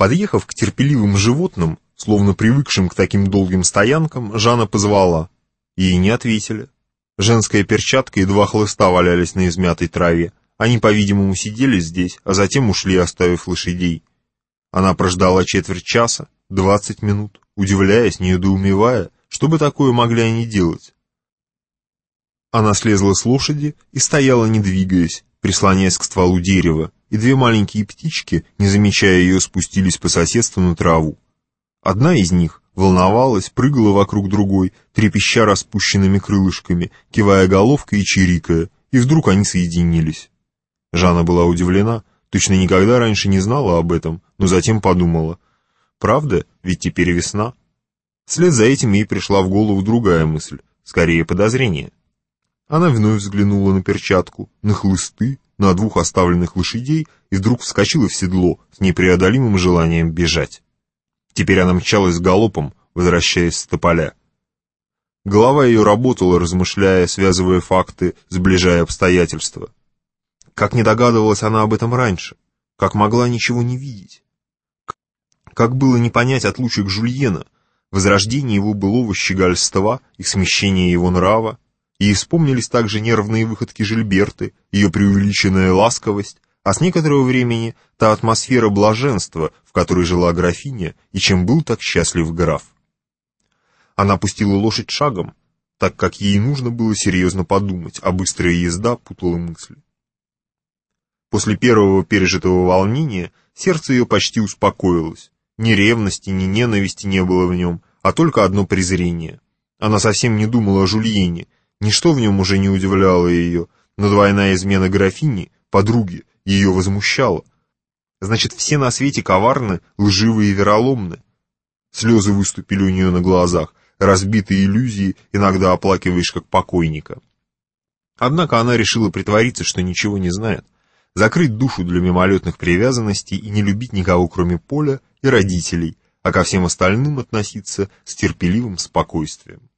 Подъехав к терпеливым животным, словно привыкшим к таким долгим стоянкам, Жанна позвала. Ей не ответили. Женская перчатка и два хлыста валялись на измятой траве. Они, по-видимому, сидели здесь, а затем ушли, оставив лошадей. Она прождала четверть часа, двадцать минут, удивляясь, недоумевая, что бы такое могли они делать. Она слезла с лошади и стояла, не двигаясь, прислоняясь к стволу дерева, и две маленькие птички, не замечая ее, спустились по соседству на траву. Одна из них волновалась, прыгала вокруг другой, трепеща распущенными крылышками, кивая головкой и чирикая, и вдруг они соединились. Жанна была удивлена, точно никогда раньше не знала об этом, но затем подумала, правда, ведь теперь весна. Вслед за этим ей пришла в голову другая мысль, скорее подозрение. Она вновь взглянула на перчатку, на хлысты, на двух оставленных лошадей и вдруг вскочила в седло с непреодолимым желанием бежать. Теперь она мчалась галопом, возвращаясь с тополя. Голова ее работала, размышляя, связывая факты, сближая обстоятельства. Как не догадывалась она об этом раньше, как могла ничего не видеть. Как было не понять отлучек Жульена, возрождение его былого щегольства и смещение его нрава, и вспомнились также нервные выходки Жильберты, ее преувеличенная ласковость, а с некоторого времени та атмосфера блаженства, в которой жила графиня, и чем был так счастлив граф. Она пустила лошадь шагом, так как ей нужно было серьезно подумать, а быстрая езда путала мысли. После первого пережитого волнения сердце ее почти успокоилось. Ни ревности, ни ненависти не было в нем, а только одно презрение. Она совсем не думала о Жульене, Ничто в нем уже не удивляло ее, но двойная измена графини, подруги, ее возмущала. Значит, все на свете коварны, лживы и вероломны. Слезы выступили у нее на глазах, разбитые иллюзии иногда оплакиваешь как покойника. Однако она решила притвориться, что ничего не знает, закрыть душу для мимолетных привязанностей и не любить никого, кроме Поля и родителей, а ко всем остальным относиться с терпеливым спокойствием.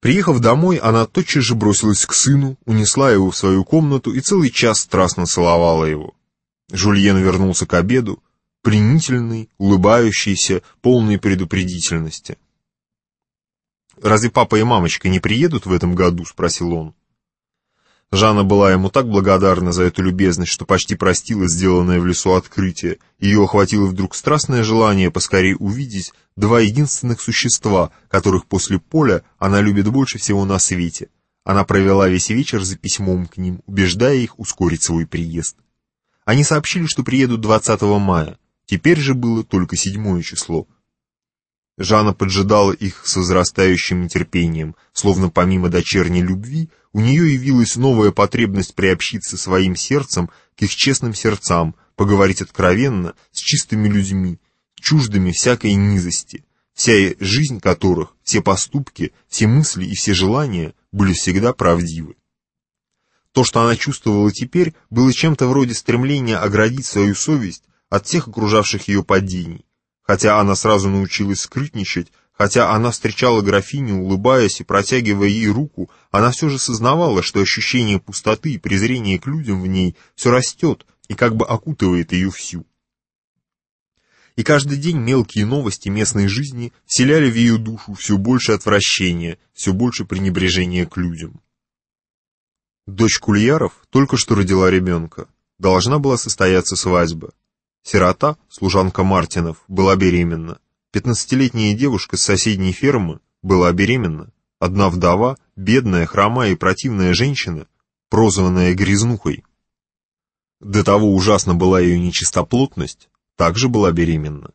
Приехав домой, она тотчас же бросилась к сыну, унесла его в свою комнату и целый час страстно целовала его. Жульен вернулся к обеду, пленительный, улыбающийся, полный предупредительности. «Разве папа и мамочка не приедут в этом году?» — спросил он. Жанна была ему так благодарна за эту любезность, что почти простила сделанное в лесу открытие. Ее охватило вдруг страстное желание поскорее увидеть два единственных существа, которых после поля она любит больше всего на свете. Она провела весь вечер за письмом к ним, убеждая их ускорить свой приезд. Они сообщили, что приедут 20 мая. Теперь же было только седьмое число. Жанна поджидала их с возрастающим нетерпением, словно помимо дочерней любви, у нее явилась новая потребность приобщиться своим сердцем к их честным сердцам, поговорить откровенно с чистыми людьми, чуждыми всякой низости, вся жизнь которых, все поступки, все мысли и все желания были всегда правдивы. То, что она чувствовала теперь, было чем-то вроде стремления оградить свою совесть от всех окружавших ее падений, хотя она сразу научилась скрытничать, хотя она встречала графиню, улыбаясь и протягивая ей руку, она все же сознавала, что ощущение пустоты и презрения к людям в ней все растет и как бы окутывает ее всю. И каждый день мелкие новости местной жизни вселяли в ее душу все больше отвращения, все больше пренебрежения к людям. Дочь Кульяров только что родила ребенка. Должна была состояться свадьба. Сирота, служанка Мартинов, была беременна. Пятнадцатилетняя девушка с соседней фермы была беременна. Одна вдова, бедная, хромая и противная женщина, прозванная грязнухой. До того ужасно была ее нечистоплотность, также была беременна.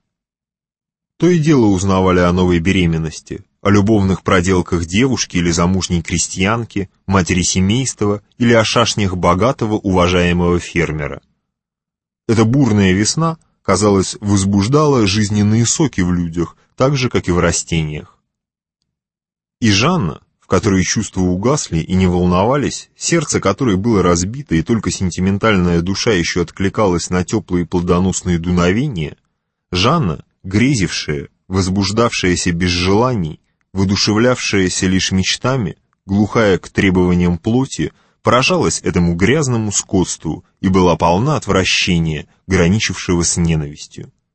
То и дело узнавали о новой беременности, о любовных проделках девушки или замужней крестьянки, матери семейства или о шашнях богатого уважаемого фермера. Эта бурная весна, казалось, возбуждала жизненные соки в людях, так же, как и в растениях. И Жанна, в которой чувства угасли и не волновались, сердце которой было разбито и только сентиментальная душа еще откликалась на теплые плодоносные дуновения, Жанна, грезившая, возбуждавшаяся без желаний, воодушевлявшаяся лишь мечтами, глухая к требованиям плоти, поражалась этому грязному скотству и была полна отвращения, граничившего с ненавистью.